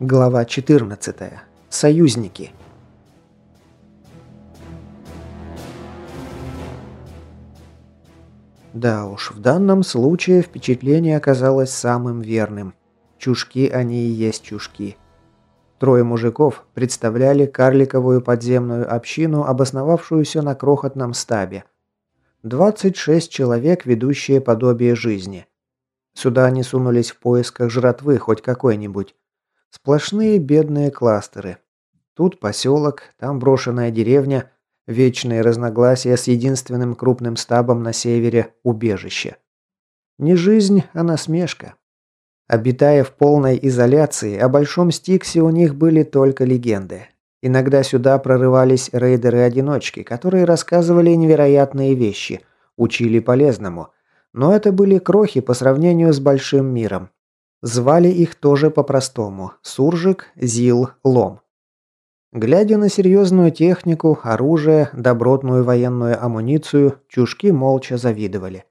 Глава 14. Союзники. Да уж, в данном случае впечатление оказалось самым верным. Чушки они и есть чушки. Трое мужиков представляли карликовую подземную общину, обосновавшуюся на крохотном стабе. 26 человек, ведущие подобие жизни. Сюда они сунулись в поисках жратвы хоть какой-нибудь. Сплошные бедные кластеры. Тут поселок, там брошенная деревня, вечные разногласия с единственным крупным стабом на севере – убежище. Не жизнь, а насмешка. Обитая в полной изоляции, о Большом Стиксе у них были только легенды. Иногда сюда прорывались рейдеры-одиночки, которые рассказывали невероятные вещи, учили полезному. Но это были крохи по сравнению с Большим миром. Звали их тоже по-простому – Суржик, Зил, Лом. Глядя на серьезную технику, оружие, добротную военную амуницию, чушки молча завидовали.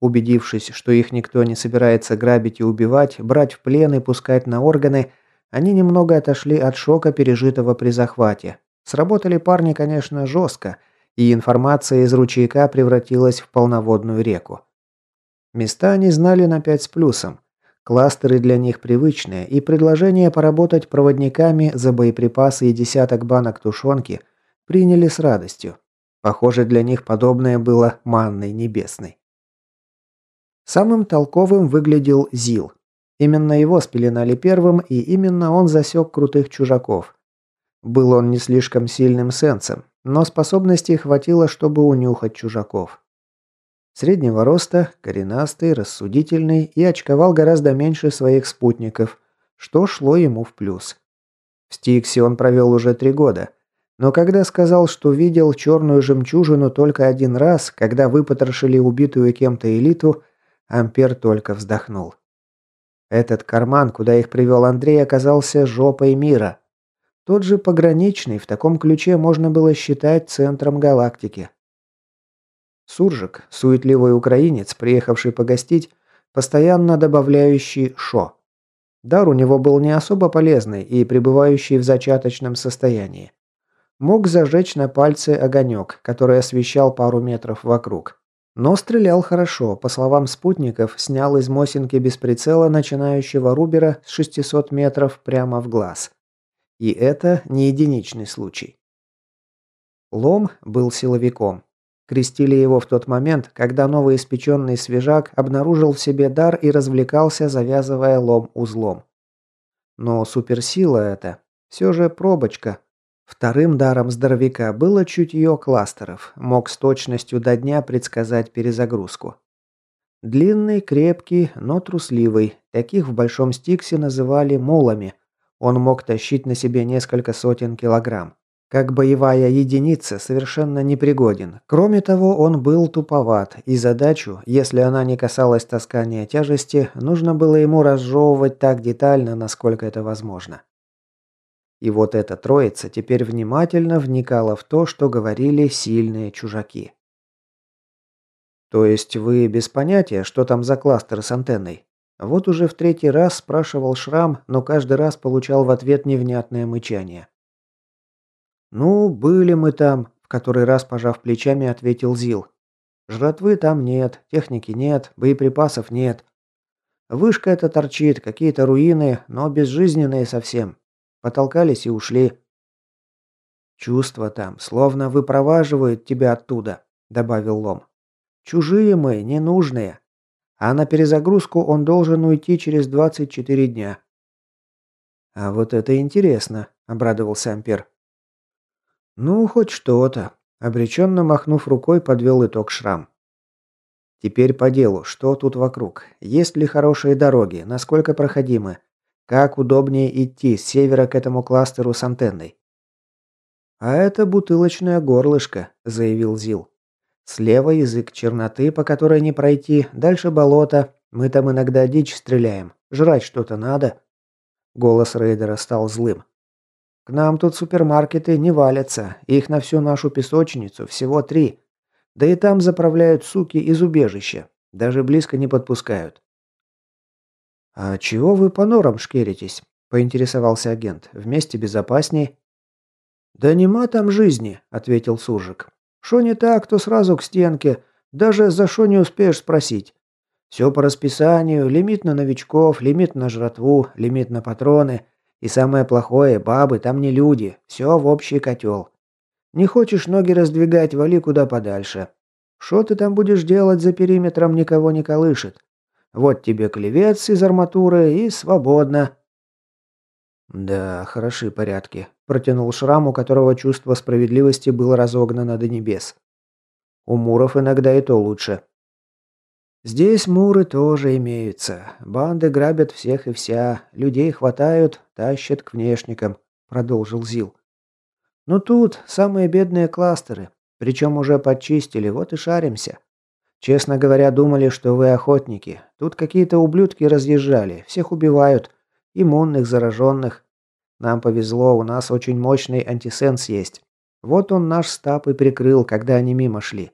Убедившись, что их никто не собирается грабить и убивать, брать в плен и пускать на органы, они немного отошли от шока, пережитого при захвате. Сработали парни, конечно, жестко, и информация из ручейка превратилась в полноводную реку. Места они знали на пять с плюсом. Кластеры для них привычные, и предложение поработать проводниками за боеприпасы и десяток банок тушенки приняли с радостью. Похоже, для них подобное было манной небесной. Самым толковым выглядел Зил. Именно его спеленали первым, и именно он засек крутых чужаков. Был он не слишком сильным сенсом, но способностей хватило, чтобы унюхать чужаков. Среднего роста, коренастый, рассудительный и очковал гораздо меньше своих спутников, что шло ему в плюс. В Стиксе он провел уже три года, но когда сказал, что видел черную жемчужину только один раз, когда выпотрошили убитую кем-то элиту, Ампер только вздохнул. Этот карман, куда их привел Андрей, оказался жопой мира. Тот же пограничный, в таком ключе можно было считать центром галактики. Суржик, суетливый украинец, приехавший погостить, постоянно добавляющий «шо». Дар у него был не особо полезный и пребывающий в зачаточном состоянии. Мог зажечь на пальце огонек, который освещал пару метров вокруг. Но стрелял хорошо, по словам спутников, снял из Мосинки без прицела начинающего Рубера с 600 метров прямо в глаз. И это не единичный случай. Лом был силовиком, Крестили его в тот момент, когда новоиспеченный свежак обнаружил в себе дар и развлекался, завязывая лом узлом. Но суперсила это все же пробочка. Вторым даром здоровяка было чутье кластеров, мог с точностью до дня предсказать перезагрузку. Длинный, крепкий, но трусливый. Таких в Большом Стиксе называли мулами. Он мог тащить на себе несколько сотен килограмм. Как боевая единица совершенно непригоден. Кроме того, он был туповат, и задачу, если она не касалась таскания тяжести, нужно было ему разжевывать так детально, насколько это возможно. И вот эта троица теперь внимательно вникала в то, что говорили сильные чужаки. То есть вы без понятия, что там за кластер с антенной? Вот уже в третий раз спрашивал Шрам, но каждый раз получал в ответ невнятное мычание. «Ну, были мы там», – в который раз пожав плечами, ответил Зил. «Жратвы там нет, техники нет, боеприпасов нет. Вышка эта торчит, какие-то руины, но безжизненные совсем. Потолкались и ушли». «Чувства там, словно выпроваживают тебя оттуда», – добавил Лом. «Чужие мы, ненужные. А на перезагрузку он должен уйти через 24 дня». «А вот это интересно», – обрадовался Ампер. «Ну, хоть что-то», – обреченно махнув рукой, подвел итог Шрам. «Теперь по делу. Что тут вокруг? Есть ли хорошие дороги? Насколько проходимы? Как удобнее идти с севера к этому кластеру с антенной?» «А это бутылочное горлышко», – заявил Зил. «Слева язык черноты, по которой не пройти, дальше болото. Мы там иногда дичь стреляем. Жрать что-то надо». Голос рейдера стал злым. Нам тут супермаркеты не валятся, их на всю нашу песочницу всего три. Да и там заправляют суки из убежища, даже близко не подпускают. А чего вы по норам шкеритесь? поинтересовался агент. «Вместе безопасней?» «Да нема там жизни», — ответил Суржик. «Шо не так, то сразу к стенке. Даже за шо не успеешь спросить. Все по расписанию, лимит на новичков, лимит на жратву, лимит на патроны. И самое плохое, бабы там не люди, все в общий котел. Не хочешь ноги раздвигать, вали куда подальше. Что ты там будешь делать за периметром, никого не колышет. Вот тебе клевец из арматуры и свободно. Да, хороши порядки, протянул Шрам, у которого чувство справедливости было разогнано до небес. У Муров иногда и то лучше. Здесь муры тоже имеются. Банды грабят всех и вся, людей хватают, тащат к внешникам, продолжил Зил. Но тут самые бедные кластеры, причем уже подчистили, вот и шаримся. Честно говоря, думали, что вы охотники. Тут какие-то ублюдки разъезжали, всех убивают, иммунных, зараженных. Нам повезло, у нас очень мощный антисенс есть. Вот он наш стап и прикрыл, когда они мимо шли.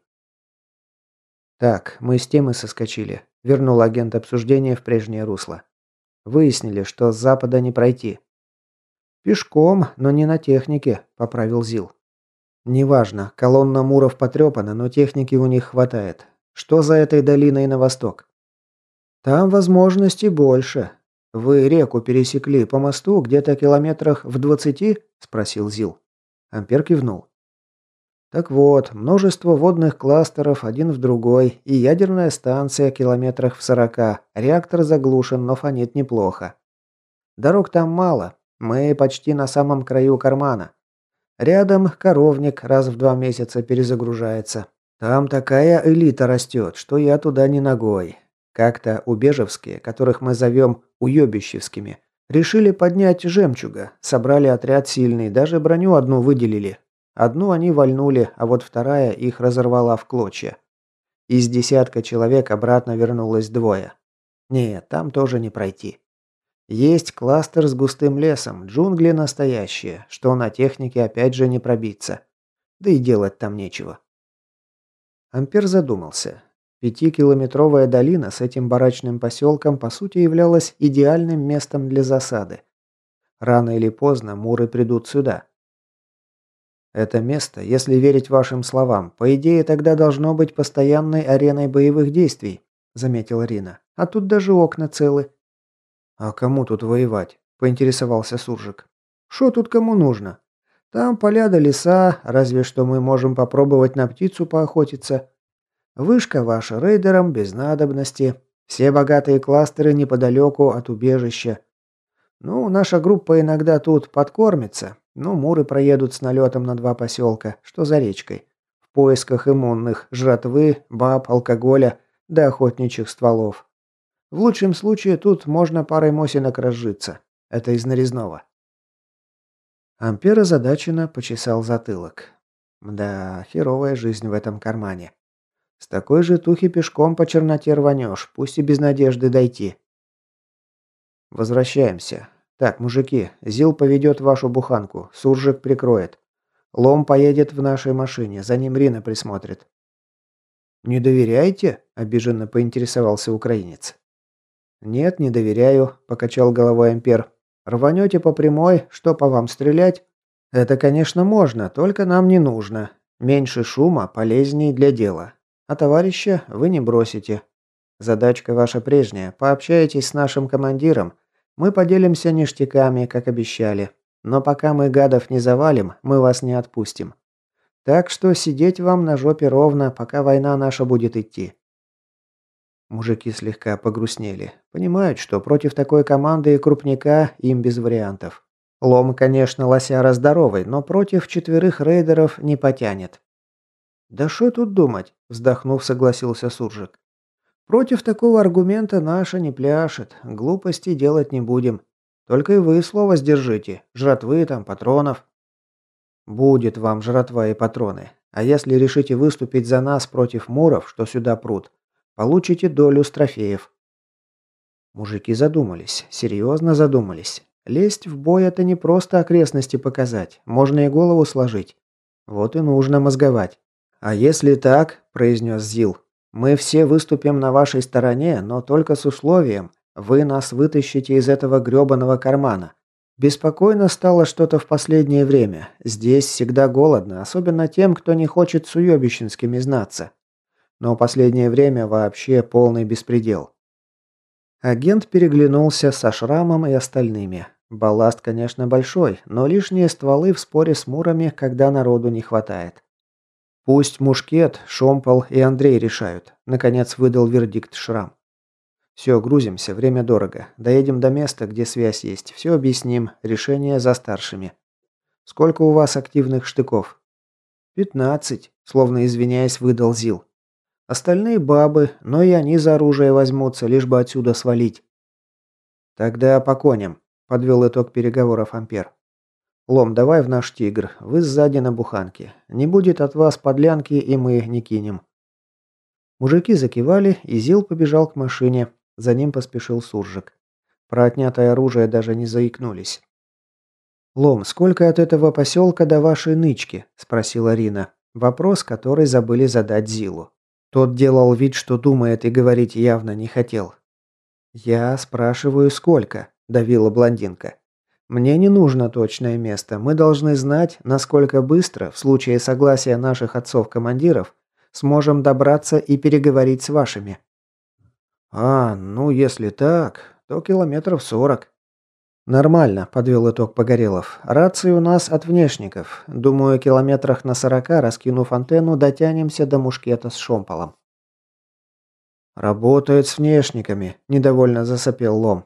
«Так, мы с темы соскочили», – вернул агент обсуждения в прежнее русло. «Выяснили, что с запада не пройти». «Пешком, но не на технике», – поправил Зил. «Неважно, колонна Муров потрепана, но техники у них хватает. Что за этой долиной на восток?» «Там возможностей больше. Вы реку пересекли по мосту где-то километрах в двадцати?» – спросил Зил. Ампер кивнул. Так вот, множество водных кластеров один в другой, и ядерная станция километрах в сорока. Реактор заглушен, но фонит неплохо. Дорог там мало, мы почти на самом краю кармана. Рядом коровник раз в два месяца перезагружается. Там такая элита растет, что я туда не ногой. Как-то убежевские, которых мы зовем уебищевскими, решили поднять жемчуга, собрали отряд сильный, даже броню одну выделили, Одну они вальнули, а вот вторая их разорвала в клочья. Из десятка человек обратно вернулось двое. Нет, там тоже не пройти. Есть кластер с густым лесом, джунгли настоящие, что на технике опять же не пробиться. Да и делать там нечего. Ампер задумался. Пятикилометровая долина с этим барачным поселком по сути являлась идеальным местом для засады. Рано или поздно муры придут сюда. Это место, если верить вашим словам, по идее тогда должно быть постоянной ареной боевых действий, заметила Рина. А тут даже окна целы. А кому тут воевать? поинтересовался Суржик. Что тут кому нужно? Там поля да леса, разве что мы можем попробовать на птицу поохотиться. Вышка ваша рейдерам без надобности. Все богатые кластеры неподалеку от убежища. Ну, наша группа иногда тут подкормится, ну, муры проедут с налетом на два поселка, что за речкой. В поисках иммунных, жратвы, баб, алкоголя, да охотничьих стволов. В лучшем случае тут можно парой мосинок разжиться. Это из нарезного. Ампер озадаченно почесал затылок. Да, херовая жизнь в этом кармане. С такой же тухи пешком по черноте рванешь, пусть и без надежды дойти. Возвращаемся. «Так, мужики, Зил поведет вашу буханку, Суржик прикроет. Лом поедет в нашей машине, за ним Рина присмотрит». «Не доверяете?» – обиженно поинтересовался украинец. «Нет, не доверяю», – покачал головой Ампер. «Рванете по прямой, что по вам стрелять?» «Это, конечно, можно, только нам не нужно. Меньше шума, полезней для дела. А товарища вы не бросите. Задачка ваша прежняя. Пообщайтесь с нашим командиром, мы поделимся ништяками, как обещали. Но пока мы гадов не завалим, мы вас не отпустим. Так что сидеть вам на жопе ровно, пока война наша будет идти». Мужики слегка погрустнели. Понимают, что против такой команды и крупника им без вариантов. Лом, конечно, лосяра здоровый, но против четверых рейдеров не потянет. «Да что тут думать?» – вздохнув, согласился Суржик. Против такого аргумента наша не пляшет, глупости делать не будем. Только и вы слово сдержите, жратвы там, патронов. Будет вам жратва и патроны. А если решите выступить за нас против муров, что сюда прут, получите долю с трофеев. Мужики задумались, серьезно задумались. Лезть в бой это не просто окрестности показать, можно и голову сложить. Вот и нужно мозговать. А если так, произнес Зил, мы все выступим на вашей стороне, но только с условием, вы нас вытащите из этого грёбаного кармана. Беспокойно стало что-то в последнее время. Здесь всегда голодно, особенно тем, кто не хочет с уебищенскими знаться. Но последнее время вообще полный беспредел. Агент переглянулся со шрамом и остальными. Балласт, конечно, большой, но лишние стволы в споре с мурами, когда народу не хватает. Пусть Мушкет, Шомпол и Андрей решают. Наконец выдал вердикт Шрам. Все, грузимся, время дорого. Доедем до места, где связь есть. Все объясним. Решение за старшими. Сколько у вас активных штыков? Пятнадцать, словно извиняясь, выдал Зил. Остальные бабы, но и они за оружие возьмутся, лишь бы отсюда свалить. Тогда по коням, подвел итог переговоров Ампер. Лом, давай в наш тигр. Вы сзади на буханке. Не будет от вас подлянки, и мы не кинем. Мужики закивали, и Зил побежал к машине, за ним поспешил Суржик. Про отнятое оружие даже не заикнулись. «Лом, сколько от этого поселка до вашей нычки?» – спросила Рина. Вопрос, который забыли задать Зилу. Тот делал вид, что думает и говорить явно не хотел. «Я спрашиваю, сколько?» – давила блондинка. «Мне не нужно точное место. Мы должны знать, насколько быстро, в случае согласия наших отцов-командиров, сможем добраться и переговорить с вашими». «А, ну если так, то километров сорок». «Нормально», – подвел итог Погорелов. «Рации у нас от внешников. Думаю, километрах на сорока, раскинув антенну, дотянемся до мушкета с шомполом». «Работает с внешниками», – недовольно засопел Лом.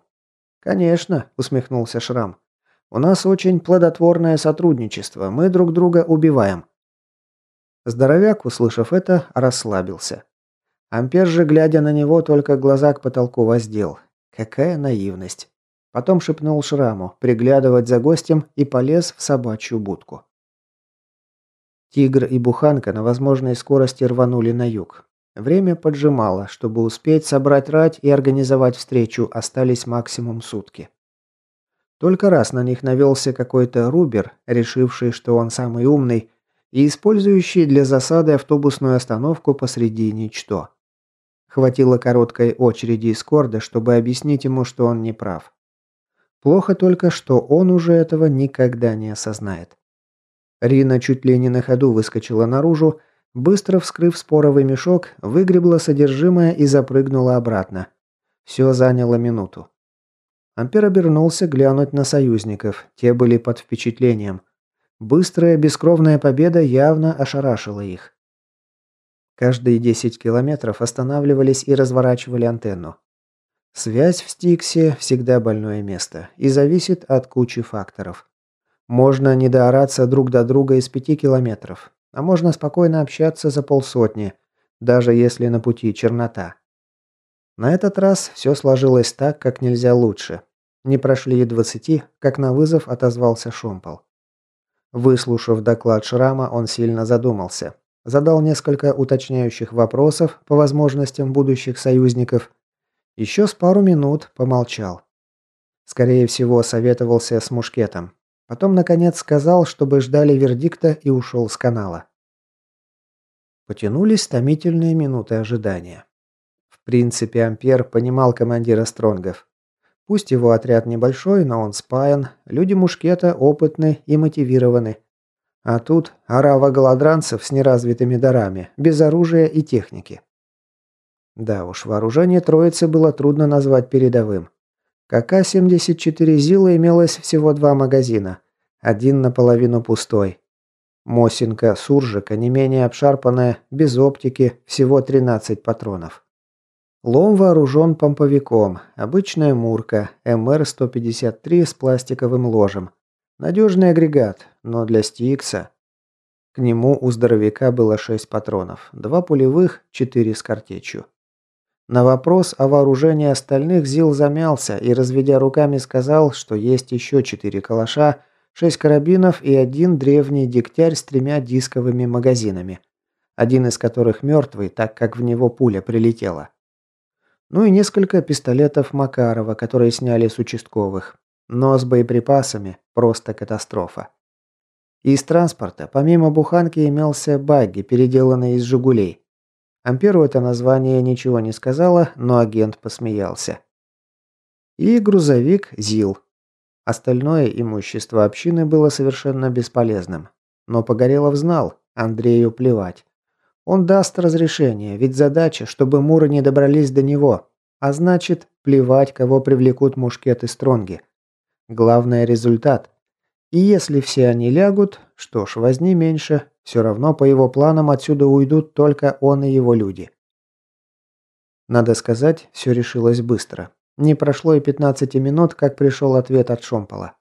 «Конечно», – усмехнулся Шрам. «У нас очень плодотворное сотрудничество. Мы друг друга убиваем». Здоровяк, услышав это, расслабился. Ампер же, глядя на него, только глаза к потолку воздел. Какая наивность. Потом шепнул Шраму приглядывать за гостем и полез в собачью будку. Тигр и Буханка на возможной скорости рванули на юг. Время поджимало, чтобы успеть собрать рать и организовать встречу, остались максимум сутки. Только раз на них навелся какой-то Рубер, решивший, что он самый умный, и использующий для засады автобусную остановку посреди ничто. Хватило короткой очереди из Корда, чтобы объяснить ему, что он не прав. Плохо только, что он уже этого никогда не осознает. Рина чуть ли не на ходу выскочила наружу, быстро вскрыв споровый мешок, выгребла содержимое и запрыгнула обратно. Все заняло минуту. Ампер обернулся глянуть на союзников, те были под впечатлением. Быстрая бескровная победа явно ошарашила их. Каждые 10 километров останавливались и разворачивали антенну. Связь в Стиксе всегда больное место и зависит от кучи факторов. Можно не доораться друг до друга из пяти километров, а можно спокойно общаться за полсотни, даже если на пути чернота. На этот раз все сложилось так, как нельзя лучше. Не прошли и двадцати, как на вызов отозвался Шомпол. Выслушав доклад Шрама, он сильно задумался. Задал несколько уточняющих вопросов по возможностям будущих союзников. Еще с пару минут помолчал. Скорее всего, советовался с Мушкетом. Потом, наконец, сказал, чтобы ждали вердикта и ушел с канала. Потянулись томительные минуты ожидания. В принципе, Ампер понимал командира Стронгов. Пусть его отряд небольшой, но он спаян, люди Мушкета опытны и мотивированы. А тут орава голодранцев с неразвитыми дарами, без оружия и техники. Да уж, вооружение троицы было трудно назвать передовым. КК-74 Зила имелось всего два магазина, один наполовину пустой. Мосинка Суржика не менее обшарпанная, без оптики, всего 13 патронов. Лом вооружен помповиком, обычная Мурка, МР-153 с пластиковым ложем. Надежный агрегат, но для Стикса... К нему у здоровяка было шесть патронов, два пулевых, четыре с картечью. На вопрос о вооружении остальных Зил замялся и, разведя руками, сказал, что есть еще четыре калаша, шесть карабинов и один древний дегтярь с тремя дисковыми магазинами, один из которых мертвый, так как в него пуля прилетела. Ну и несколько пистолетов Макарова, которые сняли с участковых. Но с боеприпасами просто катастрофа. Из транспорта, помимо буханки, имелся багги, переделанный из «Жигулей». Амперу это название ничего не сказала, но агент посмеялся. И грузовик ЗИЛ. Остальное имущество общины было совершенно бесполезным. Но Погорелов знал, Андрею плевать. Он даст разрешение, ведь задача, чтобы муры не добрались до него. А значит, плевать, кого привлекут мушкеты Стронги. Главное – результат. И если все они лягут, что ж, возни меньше, все равно по его планам отсюда уйдут только он и его люди. Надо сказать, все решилось быстро. Не прошло и 15 минут, как пришел ответ от Шомпола.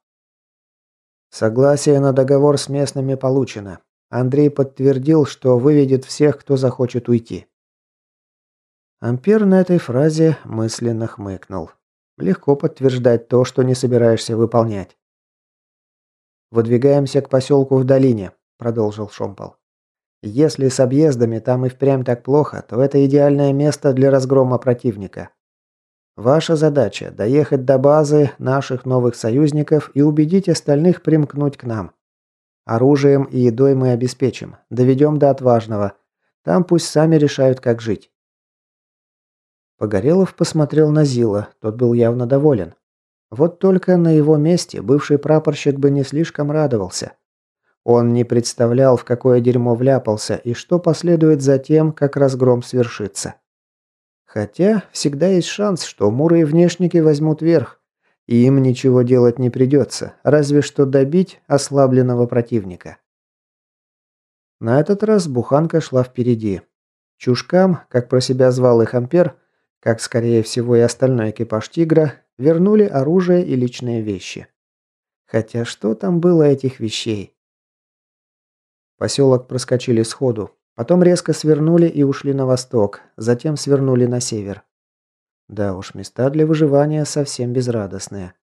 Согласие на договор с местными получено. Андрей подтвердил, что выведет всех, кто захочет уйти. Ампер на этой фразе мысленно хмыкнул. Легко подтверждать то, что не собираешься выполнять. «Выдвигаемся к поселку в долине», – продолжил Шомпол. «Если с объездами там и впрямь так плохо, то это идеальное место для разгрома противника. Ваша задача – доехать до базы наших новых союзников и убедить остальных примкнуть к нам. Оружием и едой мы обеспечим. Доведем до отважного. Там пусть сами решают, как жить. Погорелов посмотрел на Зила, тот был явно доволен. Вот только на его месте бывший прапорщик бы не слишком радовался. Он не представлял, в какое дерьмо вляпался и что последует за тем, как разгром свершится. Хотя всегда есть шанс, что муры и внешники возьмут верх, и им ничего делать не придется, разве что добить ослабленного противника. На этот раз буханка шла впереди. Чушкам, как про себя звал их Ампер, как скорее всего и остальной экипаж «Тигра», вернули оружие и личные вещи. Хотя что там было этих вещей? Поселок проскочили сходу, потом резко свернули и ушли на восток, затем свернули на север. Да уж, места для выживания совсем безрадостные.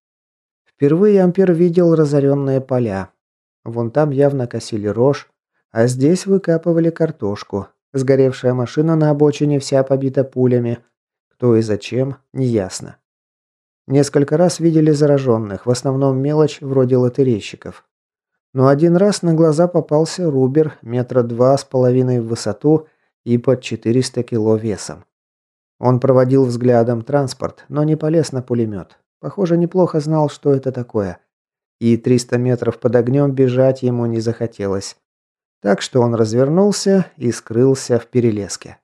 Впервые Ампер видел разоренные поля. Вон там явно косили рожь, а здесь выкапывали картошку. Сгоревшая машина на обочине вся побита пулями. Кто и зачем, неясно. Несколько раз видели зараженных, в основном мелочь вроде лотерейщиков. Но один раз на глаза попался рубер метра два с половиной в высоту и под 400 кило весом. Он проводил взглядом транспорт, но не полез на пулемет. Похоже, неплохо знал, что это такое. И 300 метров под огнем бежать ему не захотелось. Так что он развернулся и скрылся в перелеске.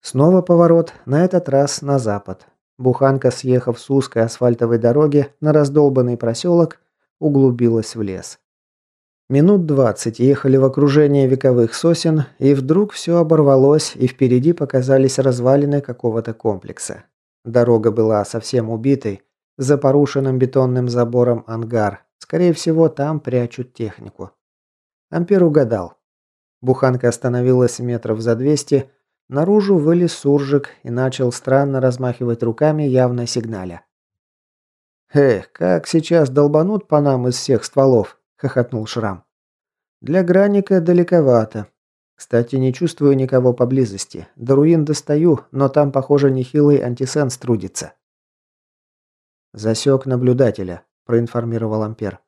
Снова поворот, на этот раз на запад. Буханка, съехав с узкой асфальтовой дороги на раздолбанный проселок, углубилась в лес. Минут двадцать ехали в окружении вековых сосен, и вдруг все оборвалось, и впереди показались развалины какого-то комплекса. Дорога была совсем убитой, за порушенным бетонным забором ангар. Скорее всего, там прячут технику. Ампер угадал. Буханка остановилась метров за двести, наружу вылез суржик и начал странно размахивать руками, явно сигналя. «Эх, как сейчас долбанут по нам из всех стволов!» Хохотнул Шрам. Для Граника далековато. Кстати, не чувствую никого поблизости. До руин достаю, но там, похоже, нехилый антисенс трудится. Засек наблюдателя, проинформировал Ампер.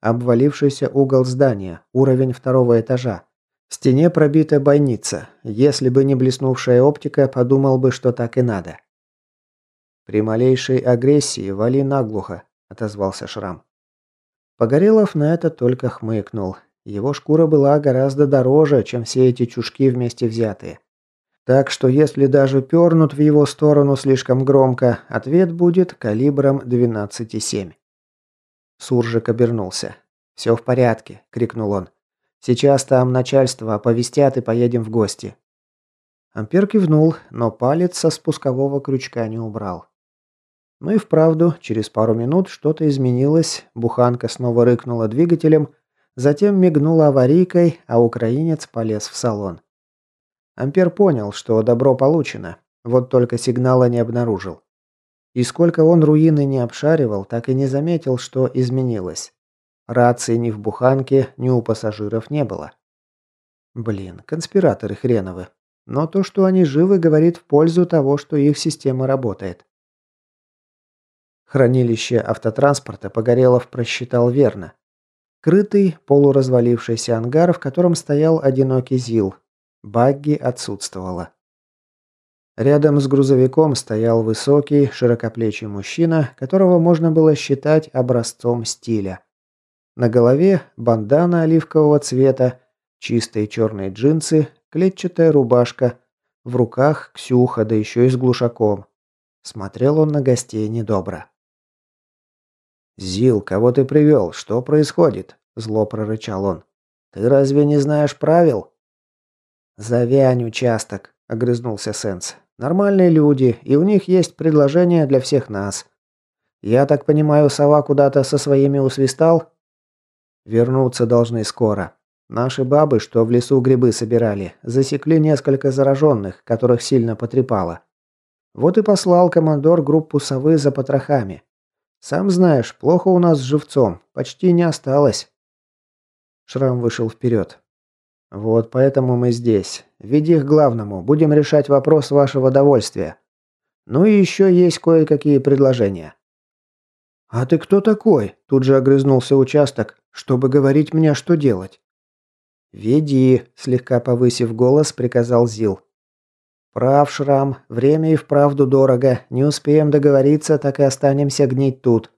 Обвалившийся угол здания, уровень второго этажа. В стене пробита бойница. Если бы не блеснувшая оптика, подумал бы, что так и надо. При малейшей агрессии вали наглухо, отозвался Шрам. Погорелов на это только хмыкнул. Его шкура была гораздо дороже, чем все эти чушки вместе взятые. Так что если даже пернут в его сторону слишком громко, ответ будет калибром 12,7. Суржик обернулся. «Все в порядке», — крикнул он. «Сейчас там начальство оповестят и поедем в гости». Ампер кивнул, но палец со спускового крючка не убрал. Ну и вправду, через пару минут что-то изменилось, буханка снова рыкнула двигателем, затем мигнула аварийкой, а украинец полез в салон. Ампер понял, что добро получено, вот только сигнала не обнаружил. И сколько он руины не обшаривал, так и не заметил, что изменилось. Рации ни в буханке, ни у пассажиров не было. Блин, конспираторы хреновы. Но то, что они живы, говорит в пользу того, что их система работает. Хранилище автотранспорта Погорелов просчитал верно. Крытый, полуразвалившийся ангар, в котором стоял одинокий ЗИЛ. Багги отсутствовало. Рядом с грузовиком стоял высокий, широкоплечий мужчина, которого можно было считать образцом стиля. На голове бандана оливкового цвета, чистые черные джинсы, клетчатая рубашка, в руках Ксюха, да еще и с глушаком. Смотрел он на гостей недобро. «Зил, кого ты привел? Что происходит?» – зло прорычал он. «Ты разве не знаешь правил?» «Завянь участок», – огрызнулся Сенс. «Нормальные люди, и у них есть предложение для всех нас. Я так понимаю, сова куда-то со своими усвистал?» «Вернуться должны скоро. Наши бабы, что в лесу грибы собирали, засекли несколько зараженных, которых сильно потрепало. Вот и послал командор группу совы за потрохами. Сам знаешь, плохо у нас с живцом, почти не осталось. Шрам вышел вперед. Вот поэтому мы здесь. Веди к главному, будем решать вопрос вашего довольствия. Ну и еще есть кое-какие предложения. «А ты кто такой?» – тут же огрызнулся участок, чтобы говорить мне, что делать. «Веди», – слегка повысив голос, приказал Зил. «Прав, Шрам, время и вправду дорого. Не успеем договориться, так и останемся гнить тут».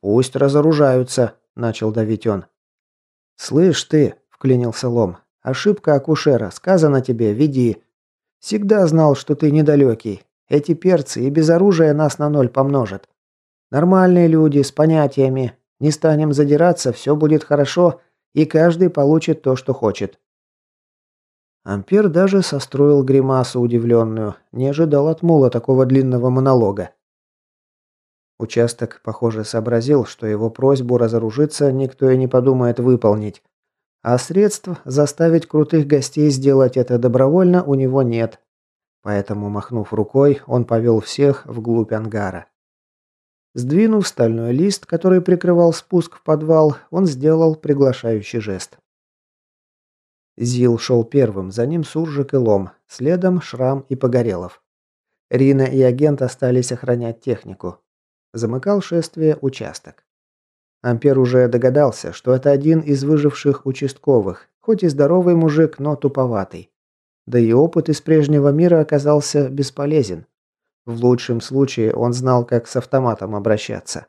«Пусть разоружаются», – начал давить он. «Слышь ты», – вклинился Лом, – «ошибка акушера. Сказано тебе, веди. Всегда знал, что ты недалекий. Эти перцы и без оружия нас на ноль помножат. Нормальные люди, с понятиями. Не станем задираться, все будет хорошо, и каждый получит то, что хочет. Ампер даже состроил гримасу удивленную, не ожидал от Мула такого длинного монолога. Участок, похоже, сообразил, что его просьбу разоружиться никто и не подумает выполнить. А средств заставить крутых гостей сделать это добровольно у него нет. Поэтому, махнув рукой, он повел всех вглубь ангара. Сдвинув стальной лист, который прикрывал спуск в подвал, он сделал приглашающий жест. Зил шел первым, за ним Суржик и Лом, следом Шрам и Погорелов. Рина и агент остались охранять технику. Замыкал шествие участок. Ампер уже догадался, что это один из выживших участковых, хоть и здоровый мужик, но туповатый. Да и опыт из прежнего мира оказался бесполезен. В лучшем случае он знал, как с автоматом обращаться.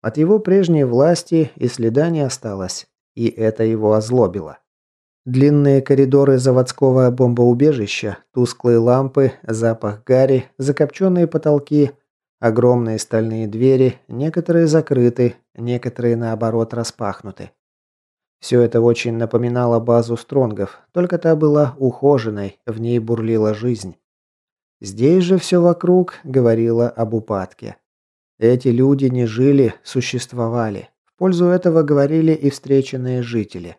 От его прежней власти и следа не осталось, и это его озлобило. Длинные коридоры заводского бомбоубежища, тусклые лампы, запах гари, закопченные потолки, огромные стальные двери, некоторые закрыты, некоторые наоборот распахнуты. Все это очень напоминало базу Стронгов, только та была ухоженной, в ней бурлила жизнь. Здесь же все вокруг говорило об упадке. Эти люди не жили, существовали. В пользу этого говорили и встреченные жители.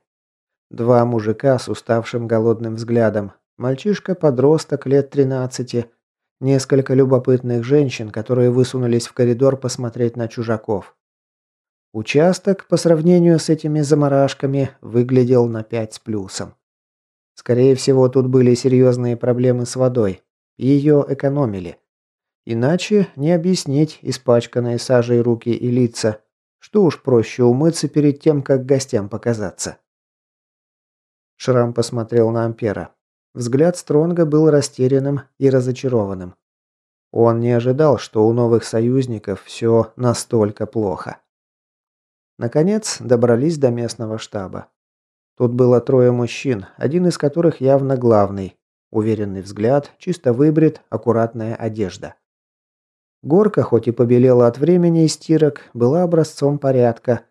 Два мужика с уставшим голодным взглядом, мальчишка-подросток лет 13, несколько любопытных женщин, которые высунулись в коридор посмотреть на чужаков. Участок, по сравнению с этими заморашками, выглядел на 5 с плюсом. Скорее всего, тут были серьезные проблемы с водой. Ее экономили. Иначе не объяснить испачканные сажей руки и лица. Что уж проще умыться перед тем, как гостям показаться. Шрам посмотрел на Ампера. Взгляд Стронга был растерянным и разочарованным. Он не ожидал, что у новых союзников все настолько плохо. Наконец добрались до местного штаба. Тут было трое мужчин, один из которых явно главный, Уверенный взгляд, чисто выбрит, аккуратная одежда. Горка, хоть и побелела от времени и стирок, была образцом порядка.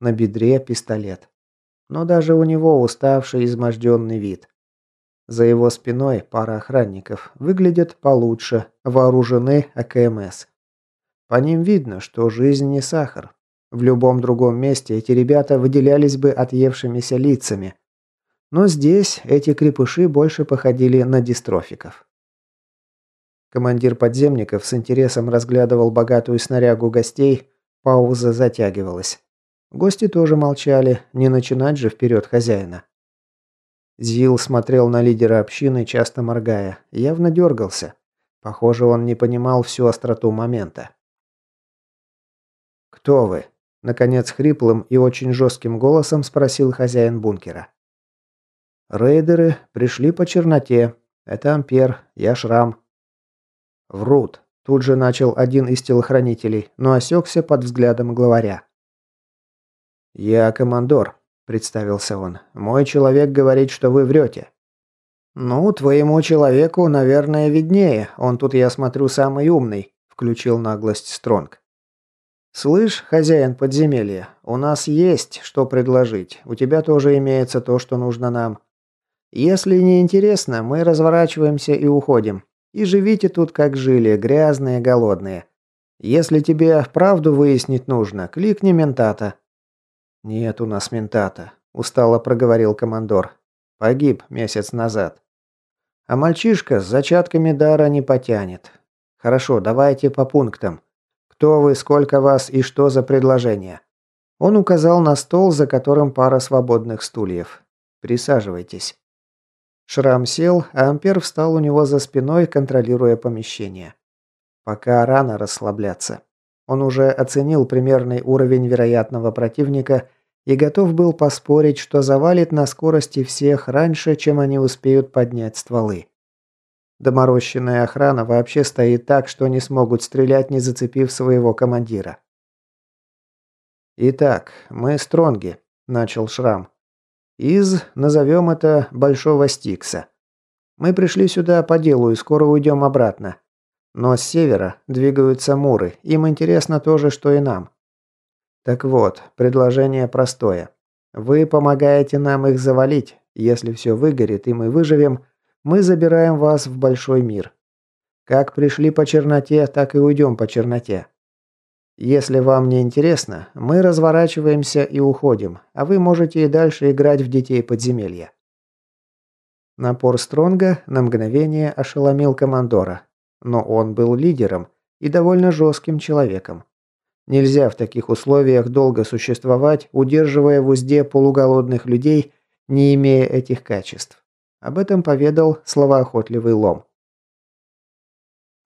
На бедре пистолет. Но даже у него уставший, изможденный вид. За его спиной пара охранников. Выглядят получше, вооружены АКМС. По ним видно, что жизнь не сахар. В любом другом месте эти ребята выделялись бы отъевшимися лицами, но здесь эти крепыши больше походили на дистрофиков. Командир подземников с интересом разглядывал богатую снарягу гостей, пауза затягивалась. Гости тоже молчали, не начинать же вперед хозяина. Зил смотрел на лидера общины, часто моргая, явно дергался. Похоже, он не понимал всю остроту момента. «Кто вы?» – наконец хриплым и очень жестким голосом спросил хозяин бункера. Рейдеры пришли по черноте. Это Ампер, я Шрам. Врут. Тут же начал один из телохранителей, но осекся под взглядом главаря. «Я командор», – представился он. «Мой человек говорит, что вы врете». «Ну, твоему человеку, наверное, виднее. Он тут, я смотрю, самый умный», – включил наглость Стронг. «Слышь, хозяин подземелья, у нас есть что предложить. У тебя тоже имеется то, что нужно нам. Если не интересно, мы разворачиваемся и уходим. И живите тут, как жили, грязные, голодные. Если тебе правду выяснить нужно, кликни ментата». «Нет у нас ментата», – устало проговорил командор. «Погиб месяц назад». «А мальчишка с зачатками дара не потянет. Хорошо, давайте по пунктам. «Кто вы, сколько вас и что за предложение?» Он указал на стол, за которым пара свободных стульев. «Присаживайтесь». Шрам сел, а Ампер встал у него за спиной, контролируя помещение. Пока рано расслабляться. Он уже оценил примерный уровень вероятного противника и готов был поспорить, что завалит на скорости всех раньше, чем они успеют поднять стволы. Доморощенная охрана вообще стоит так, что не смогут стрелять, не зацепив своего командира. «Итак, мы Стронги», – начал Шрам. «Из, назовем это, Большого Стикса. Мы пришли сюда по делу и скоро уйдем обратно. Но с севера двигаются муры, им интересно то же, что и нам. Так вот, предложение простое. Вы помогаете нам их завалить. Если все выгорит и мы выживем – мы забираем вас в большой мир. Как пришли по черноте, так и уйдем по черноте. Если вам не интересно, мы разворачиваемся и уходим, а вы можете и дальше играть в детей подземелья. Напор Стронга на мгновение ошеломил командора, но он был лидером и довольно жестким человеком. Нельзя в таких условиях долго существовать, удерживая в узде полуголодных людей, не имея этих качеств. Об этом поведал словоохотливый лом.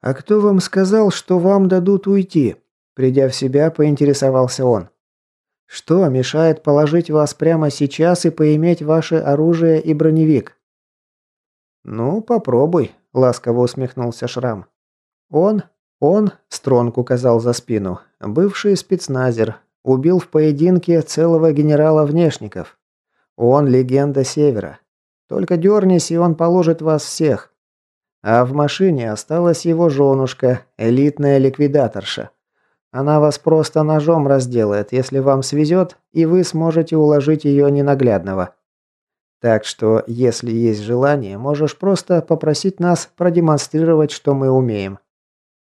«А кто вам сказал, что вам дадут уйти?» Придя в себя, поинтересовался он. «Что мешает положить вас прямо сейчас и поиметь ваше оружие и броневик?» «Ну, попробуй», – ласково усмехнулся Шрам. «Он, он», – Стронг указал за спину, – «бывший спецназер, убил в поединке целого генерала Внешников. Он легенда Севера. Только дернись, и он положит вас всех. А в машине осталась его женушка, элитная ликвидаторша. Она вас просто ножом разделает, если вам свезет, и вы сможете уложить ее ненаглядного. Так что, если есть желание, можешь просто попросить нас продемонстрировать, что мы умеем.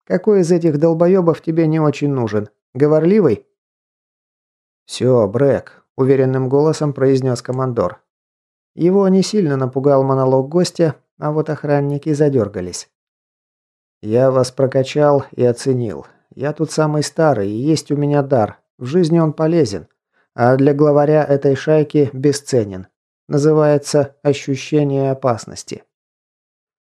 Какой из этих долбоебов тебе не очень нужен? Говорливый? «Все, Брэк», – уверенным голосом произнес командор. Его не сильно напугал монолог гостя, а вот охранники задергались. «Я вас прокачал и оценил. Я тут самый старый, и есть у меня дар. В жизни он полезен. А для главаря этой шайки бесценен. Называется «ощущение опасности».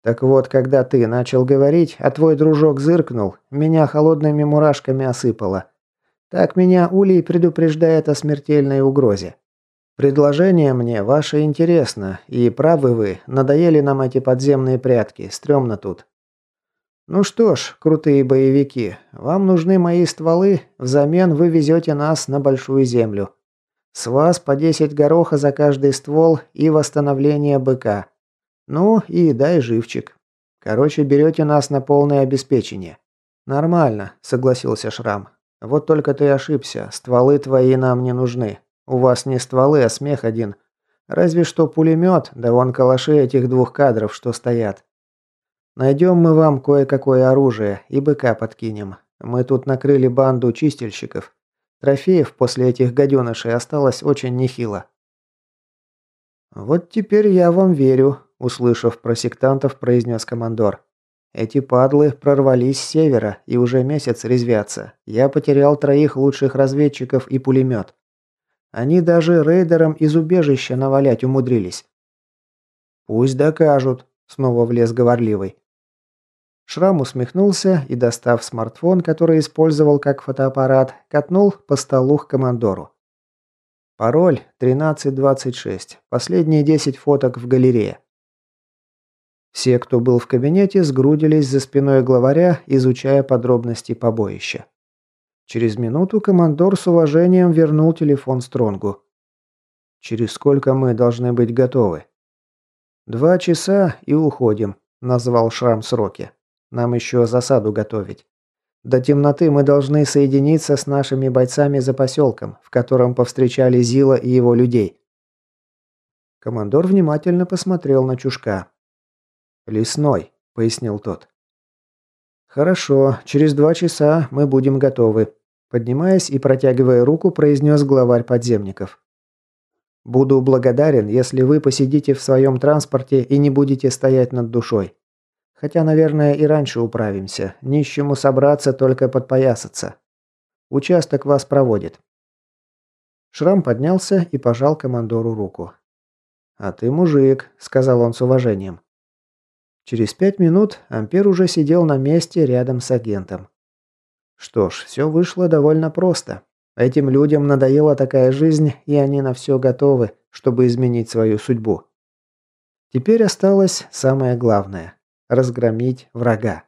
Так вот, когда ты начал говорить, а твой дружок зыркнул, меня холодными мурашками осыпало. Так меня Улей предупреждает о смертельной угрозе. Предложение мне ваше интересно, и правы вы, надоели нам эти подземные прятки, стрёмно тут. Ну что ж, крутые боевики, вам нужны мои стволы, взамен вы везете нас на большую землю. С вас по 10 гороха за каждый ствол и восстановление быка. Ну и дай живчик. Короче, берете нас на полное обеспечение. Нормально, согласился Шрам. Вот только ты ошибся, стволы твои нам не нужны. У вас не стволы, а смех один. Разве что пулемет, да вон калаши этих двух кадров, что стоят. Найдем мы вам кое-какое оружие и быка подкинем. Мы тут накрыли банду чистильщиков. Трофеев после этих гаденышей осталось очень нехило. «Вот теперь я вам верю», – услышав про сектантов, произнес командор. «Эти падлы прорвались с севера и уже месяц резвятся. Я потерял троих лучших разведчиков и пулемет. Они даже рейдерам из убежища навалять умудрились. «Пусть докажут», – снова влез говорливый. Шрам усмехнулся и, достав смартфон, который использовал как фотоаппарат, катнул по столу к командору. Пароль 1326. Последние 10 фоток в галерее. Все, кто был в кабинете, сгрудились за спиной главаря, изучая подробности побоища. Через минуту командор с уважением вернул телефон Стронгу. «Через сколько мы должны быть готовы?» «Два часа и уходим», – назвал Шрам сроки. «Нам еще засаду готовить. До темноты мы должны соединиться с нашими бойцами за поселком, в котором повстречали Зила и его людей». Командор внимательно посмотрел на Чушка. «Лесной», – пояснил тот. «Хорошо, через два часа мы будем готовы», – поднимаясь и протягивая руку, произнес главарь подземников. «Буду благодарен, если вы посидите в своем транспорте и не будете стоять над душой. Хотя, наверное, и раньше управимся. Нищему собраться, только подпоясаться. Участок вас проводит». Шрам поднялся и пожал командору руку. «А ты мужик», – сказал он с уважением. Через пять минут Ампер уже сидел на месте рядом с агентом. Что ж, все вышло довольно просто. Этим людям надоела такая жизнь, и они на все готовы, чтобы изменить свою судьбу. Теперь осталось самое главное – разгромить врага.